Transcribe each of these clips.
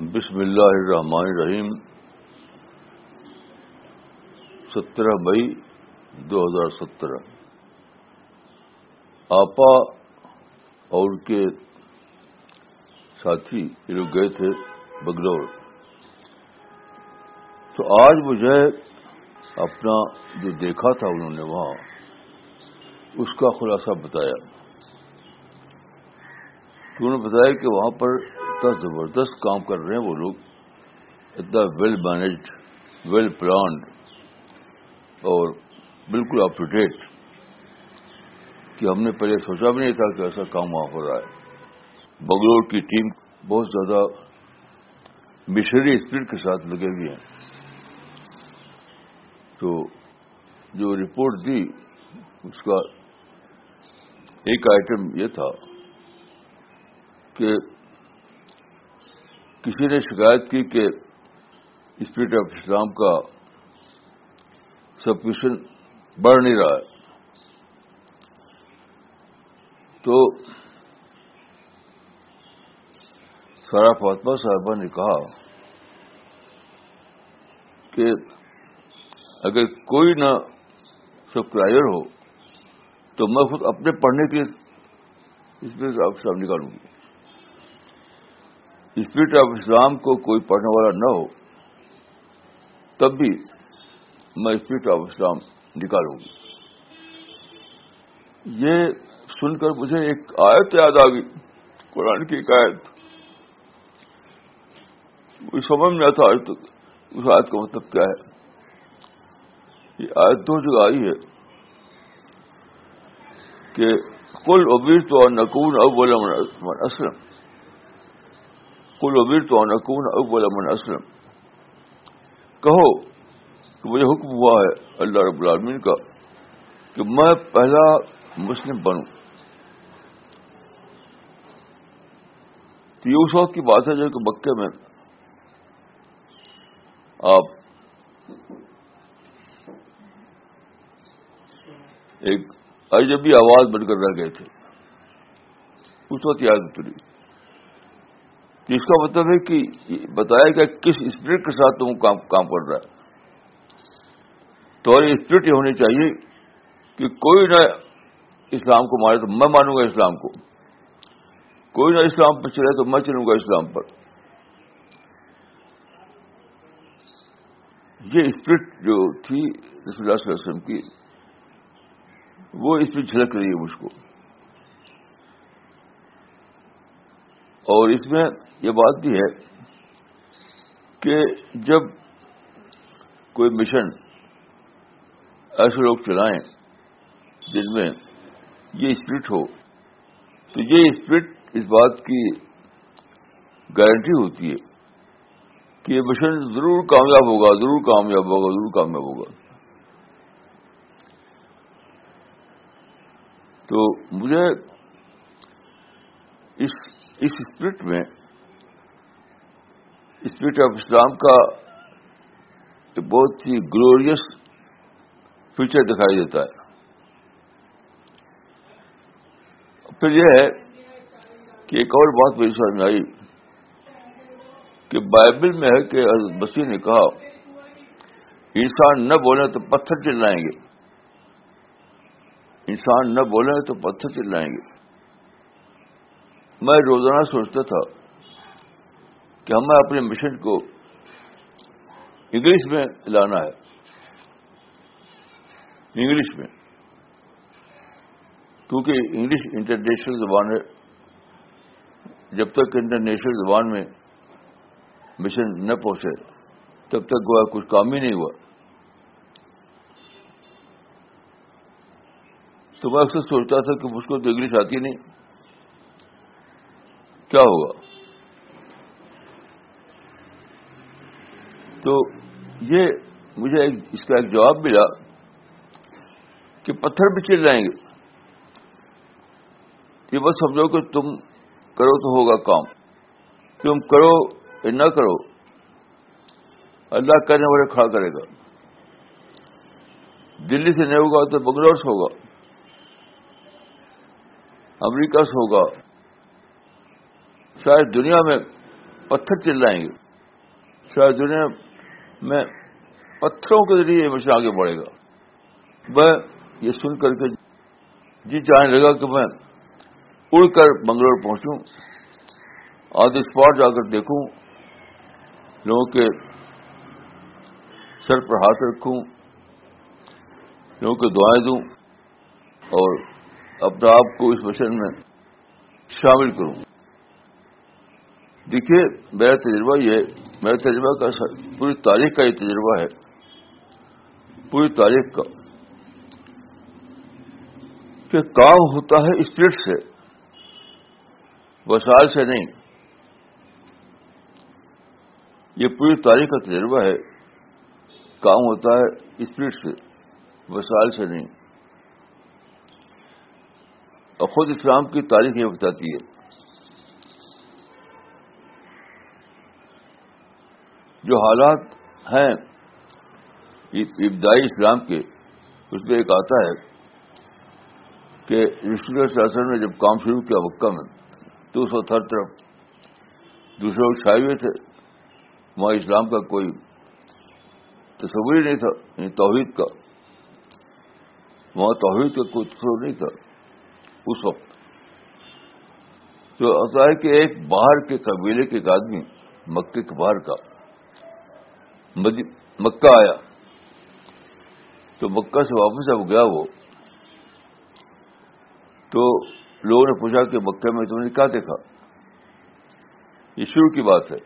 بسم اللہ الرحمن الرحیم۔ سترہ مئی دو ہزار سترہ۔ آپا اور ان کے ساتھی یہ لوگ گئے تھے بنگلور۔ تو آج مجھے اپنا جو دیکھا تھا انہوں نے وہاں، اس کا خلاصہ بتایا۔ تو انہوں نے بتایا کہ وہاں پر اتنا زبردست کام کر رہے ہیں وہ لوگ۔ اتنا ویل مینجڈ ویل پلانڈ اور بالکل اپ ٹو ڈیٹ کہ ہم نے پہلے سوچا بھی نہیں تھا کہ ایسا کام وہاں ہو رہا ہے۔ بنگلور کی ٹیم بہت زیادہ مشنری اسپرٹ کے ساتھ لگے ہوئے ہیں۔ تو جو رپورٹ دی، اس کا ایک آئٹم یہ تھا کہ کسی نے شکایت کی کہ اسپرٹ آف اسلام کا سبکشن بڑھ نہیں رہا ہے، تو سارا فاطمہ صاحبہ نے کہا کہ اگر کوئی نہ سبسکرائبر ہو تو میں خود اپنے پڑھنے کے اسپرٹ آف اسلام نکالوں گی۔ اسپرٹ آف اسلام کو کوئی پڑھنے والا نہ ہو، تب بھی میں اسپرٹ آف اسلام نکالوں گی۔ یہ سن کر مجھے ایک آیت یاد آ گئی، قرآن کی ایک آیت۔ سمجھ میں آتا آج تک اس آیت کا مطلب کیا ہے۔ یہ آیت دو جگہ آئی ہے کہ کل ابیر تو نقون اول من اسلم۔ کل ابیر تو نقون اول من اسلم کہو کہ مجھے حکم ہوا ہے اللہ رب العالمین کا کہ میں پہلا مسلم بنوں۔ تو یہ اس وقت کی بات ہے جو کہ مکے میں آپ ایک اجبی آواز بن کر رہ گئے تھے۔ اس وقت یاد اتری اس کا مطلب ہے کہ بتایا کہ کس اسپرٹ کے ساتھ تم کام کام کر رہا ہے تو اسپرٹ یہ ہونی چاہیے کہ کوئی نہ اسلام کو مارے تو میں مانوں گا اسلام کو۔ کوئی نہ اسلام پر چلے تو میں چلوں گا اسلام پر۔ یہ اسپرٹ جو تھی رسول اللہ صلی اللہ علیہ وسلم کی، وہ اس میں جھلک رہی ہے مجھ کو۔ اور اس میں یہ بات بھی ہے کہ جب کوئی مشن ایسے لوگ چلائیں جن میں، یہ اسپرٹ ہو، تو یہ اسپرٹ اس بات کی گارنٹی ہوتی ہے کہ یہ مشن ضرور کامیاب ہوگا، ضرور کامیاب ہوگا، ضرور کامیاب ہوگا۔ تو مجھے اس اس اسپرٹ میں، اسپرٹ آف اسلام کا بہت ہی گلوریس فیچر دکھائی دیتا ہے۔ پھر یہ ہے کہ ایک اور بات میری سمجھ میں آئی کہ بائبل میں ہے کہ حضرت مسیح نے کہا، انسان نہ بولے تو پتھر چلائیں گے۔ انسان نہ بولے تو پتھر چلائیں گے۔ میں روزانہ سوچتا تھا کہ ہمیں اپنے مشن کو انگلش میں لانا ہے۔ انگلش میں۔ کیونکہ انگلش انٹرنیشنل زبان ہے۔ جب تک انٹرنیشنل زبان میں مشن نہ پہنچے، تب تک وہ کچھ کام ہی نہیں ہوا۔ تو میں اکثر سوچتا تھا کہ مجھ کو تو انگلش آتی نہیں۔ کیا ہوگا؟ تو یہ مجھے اس کا ایک جواب ملا کہ پتھر بھی چل جائیں گے۔ یہ بس سمجھو کہ تم کرو تو ہوگا کام۔ تم کرو یا نہ کرو، اللہ کرنے والے کھڑا کرے گا۔ دلی سے نہیں ہوگا تو بنگلور سے ہوگا، امریکہ سے ہوگا۔ شاید دنیا میں پتھر چلائیں گے۔ شاید دنیا میں پتھروں کے ذریعے یہ مشن آگے بڑھے گا۔ میں یہ سن کر کے جی چاہنے لگا کہ میں اڑ کر بنگلور پہنچوں، آن دی اسپاٹ جا کر دیکھوں، لوگوں کے سر پر ہاتھ رکھوں، لوگوں کو دعائیں دوں اور اپنے آپ کو اس مشن میں شامل کروں۔ دیکھیے، میرا تجربہ یہ میرا تجربہ کا پوری تاریخ کا یہ تجربہ ہے۔ پوری تاریخ کا۔ کہ کام ہوتا ہے اسپرٹ سے، وسائل سے نہیں۔ یہ پوری تاریخ کا تجربہ ہے۔ کام ہوتا ہے اسپرٹ سے، وسائل سے نہیں۔ اور خود اسلام کی تاریخ یہ بتاتی ہے۔ جو حالات ہیں ابتدائی اسلام کے، اس میں ایک آتا ہے کہ رشتے شاسن نے جب کام شروع کیا مکہ میں، تو اس وقت ہر طرف دوسرے لوگ چھائے ہوئے تھے۔ وہاں اسلام کا کوئی تصور ہی نہیں تھا یعنی توحید کا۔ وہاں توحید کا کوئی تصور نہیں تھا۔ اس وقت تو ہوتا ہے کہ ایک باہر کے قبیلے کے ایک آدمی، مکے کے باہر کا مکہ آیا۔ تو مکہ سے واپس اب گیا وہ، تو لوگوں نے پوچھا کہ مکہ میں تم نے کیا دیکھا؟ یہ شروع کی بات ہے۔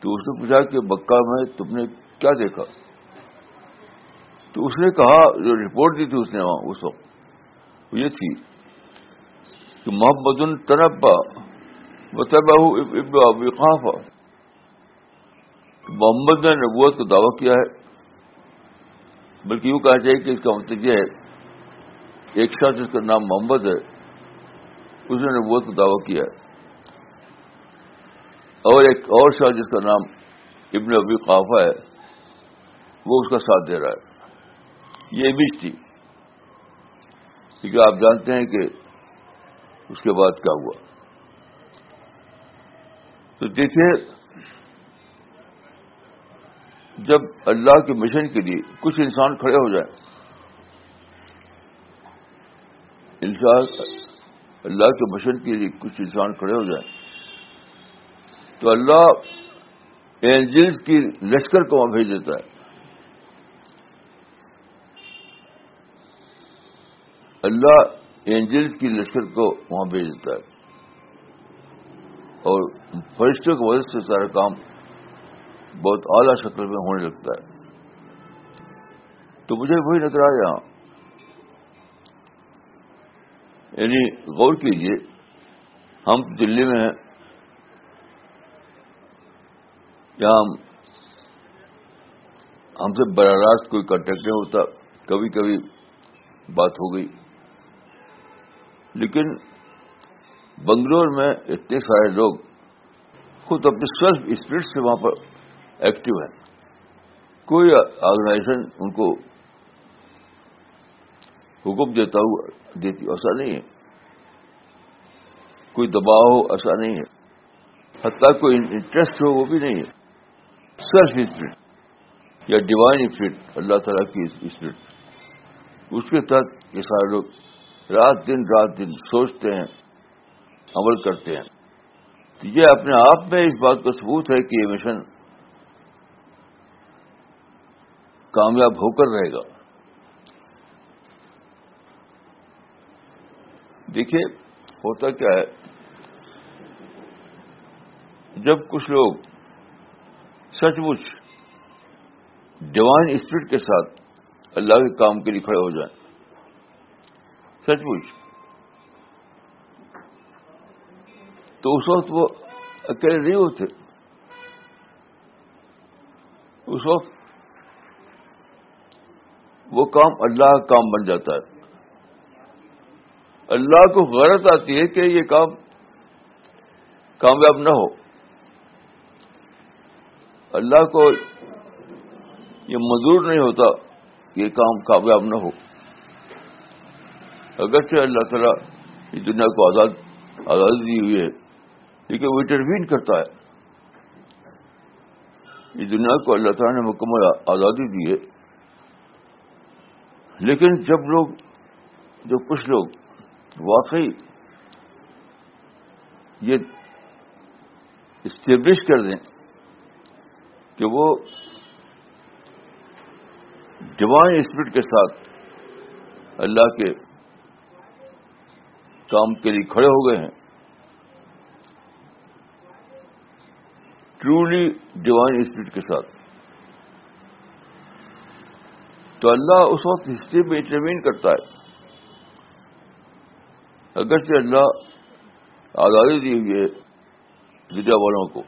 تو اس نے پوچھا کہ مکہ میں تم نے کیا دیکھا؟ تو اس نے کہا، جو رپورٹ دی تھی اس نے وہاں، اس وقت یہ تھی کہ محمد الطنبا بتبا ابخافا محمد نے نبوت کو دعویٰ کیا ہے، بلکہ یوں کہنا چاہیے کہ اس کا مطلب یہ ہے، ایک شخص جس کا نام محمد ہے، اس نے نبوت کو دعویٰ کیا ہے۔ اور ایک اور شخص جس کا نام ابن ابی قافہ ہے، وہ اس کا ساتھ دے رہا ہے۔ یہ امیج تھی۔ کیونکہ آپ جانتے ہیں کہ اس کے بعد کیا ہوا۔ تو دیکھیے جب اللہ کے مشن کے لیے کچھ انسان کھڑے ہو جائیں انسان اللہ کے مشن کے لیے کچھ انسان کھڑے ہو جائیں، تو اللہ اینجلس کی لشکر کو وہاں بھیج دیتا ہے۔ اللہ اینجلس کی لشکر کو وہاں بھیج دیتا ہے۔ اور فرشتوں کی وجہ سے سارا کام بہت اعلی شکل میں ہونے لگتا ہے۔ تو مجھے وہی نظر آیا۔ یہاں یعنی غور کیجیے ہم دلی میں ہیں۔ یہاں ہم سے براہ راست کوئی کانٹیکٹ نہیں ہوتا۔ کبھی کبھی بات ہو گئی۔ لیکن بنگلور میں اتنے سارے لوگ خود اپنے سیلف اسپرٹ سے وہاں پر ایکٹیو ہے کوئی آرگنائزیشن ان کو حکم دیتا ہوا دیتی ایسا نہیں ہے۔ کوئی دباؤ ہو، ایسا نہیں ہے۔ حتیٰ کوئی انٹرسٹ ہو، وہ بھی نہیں ہے۔ سیلف اسپرٹ یا ڈیوائن اسپرٹ اللہ تعالیٰ کی اسپرٹ اس کے تحت یہ سارے لوگ رات دن رات دن سوچتے ہیں، عمل کرتے ہیں۔ یہ اپنے آپ میں اس بات کا ثبوت ہے کہ یہ مشن کامیاب ہو کر رہے گا۔ دیکھیے، ہوتا کیا ہے؟ جب کچھ لوگ سچ مچ ڈیوائن اسپرٹ کے ساتھ اللہ کے کام کے لیے کھڑے ہو جائیں، سچ مچ، تو اس وقت وہ اکیلے نہیں ہوتے۔ اس وقت وہ کام اللہ کا کام بن جاتا ہے۔ اللہ کو غرض آتی ہے کہ یہ کام کامیاب نہ ہو۔ اللہ کو یہ منظور نہیں ہوتا کہ یہ کام کامیاب نہ ہو۔ اگرچہ اللہ تعالیٰ اس دنیا کو آزاد، آزادی دی ہوئی ہے، لیکن وہ انٹروین کرتا ہے۔ اس دنیا کو اللہ تعالیٰ نے مکمل آزادی دی ہے۔ لیکن جب لوگ، جو کچھ لوگ، واقعی یہ اسٹیبلش کر دیں کہ وہ ڈیوائن اسپرٹ کے ساتھ اللہ کے کام کے لیے کھڑے ہو گئے ہیں ٹرولی ڈیوائن اسپرٹ کے ساتھ۔ تو اللہ اس وقت ہسٹری میں انٹروین کرتا ہے۔ اگرچہ اللہ آزادی دی ہوئی ہے دنیا والوں کو،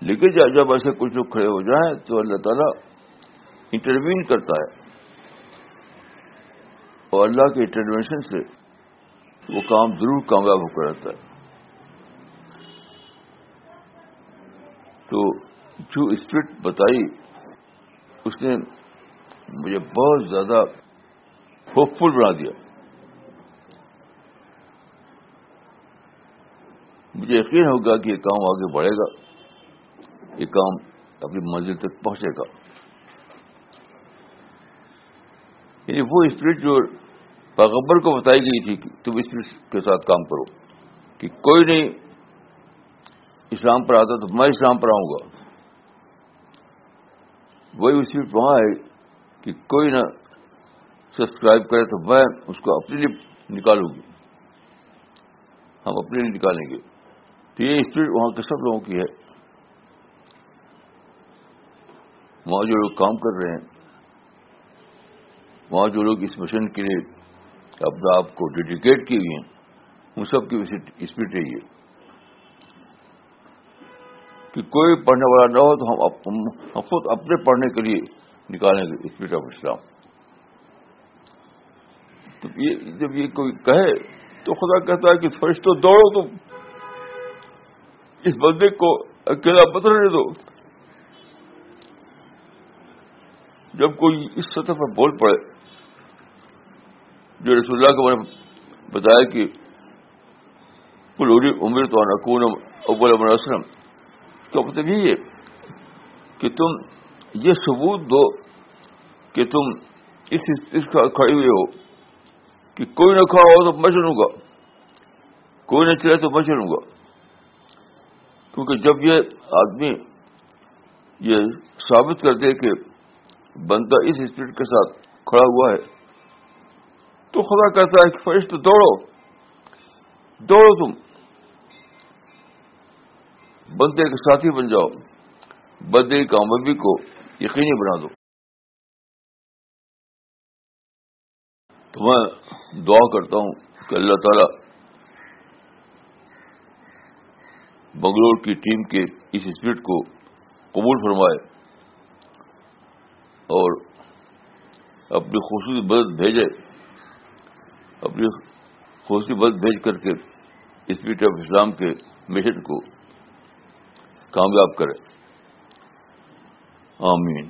لیکن جب ایسے کچھ لوگ کھڑے ہو جائیں تو اللہ تعالیٰ انٹروین کرتا ہے۔ اور اللہ کے انٹروینشن سے وہ کام ضرور کامیاب ہو کر رہتا ہے۔ تو جو اسپرٹ بتائی، اس نے مجھے بہت زیادہ ہوپ فل بنا دیا۔ مجھے یقین ہوگا کہ یہ کام آگے بڑھے گا، یہ کام اپنی منزل تک پہنچے گا۔ یعنی وہ اسپرٹ جو پیغبر کو بتائی گئی تھی کہ تم اسپرٹ کے ساتھ کام کرو، کہ کوئی نہیں اسلام پر آتا تو میں اسلام پر آؤں گا۔ وہی اسپرٹ وہاں ہے۔ کہ کوئی نہ سبسکرائب کرے تو میں اس کو اپنے لیے نکالوں گی۔ ہم اپنے لیے نکالیں گے۔ تو یہ اسپرٹ وہاں کے سب لوگوں کی ہے۔ وہاں جو لوگ کام کر رہے ہیں، وہاں جو لوگ اس مشن کے لیے اپنے آپ کو ڈیڈیکیٹ کیے ہوئے ہیں، ان سب کی اسپرٹ ہے یہ۔ کہ کوئی پڑھنے والا نہ ہو تو ہم خود اپنے پڑھنے کے لیے نکالیں گے اسپرٹ آف اسلام تو یہ جب یہ کوئی کہے تو خدا کہتا ہے کہ فرش تو دوڑو تم۔ اس بندے کو اکیلا مت رہنے دو۔ جب کوئی اس سطح پر بول پڑے، جو رسول اللہ کو میں نے بتایا کہ پلوری عمر تو نقون ابول امن اسلم، تو مطلب یہی ہے کہ تم یہ ثبوت دو کہ تم اس کھڑے ہوئے ہو کہ کوئی نہ کھا ہو تو میں چلوں گا، کوئی نہ چلے تو میں چلوں گا۔ کیونکہ جب یہ آدمی یہ ثابت کر دے کہ بندہ اس اسپرٹ کے ساتھ کھڑا ہوا ہے، تو خدا کہتا ہے کہ فرشت دوڑو دوڑو تم۔ بندے کے ساتھی بن جاؤ۔ بندے کی کامیابی کو یقینی بنا دو۔ تو میں دعا کرتا ہوں کہ اللہ تعالی بنگلور کی ٹیم کے اس اسپرٹ کو قبول فرمائے اور اپنی خصوصی مدد بھیجے۔ اپنی خصوصی مدد بھیج کر کے اسپرٹ آف اسلام کے مشن کو کامیاب کرے۔ آمین۔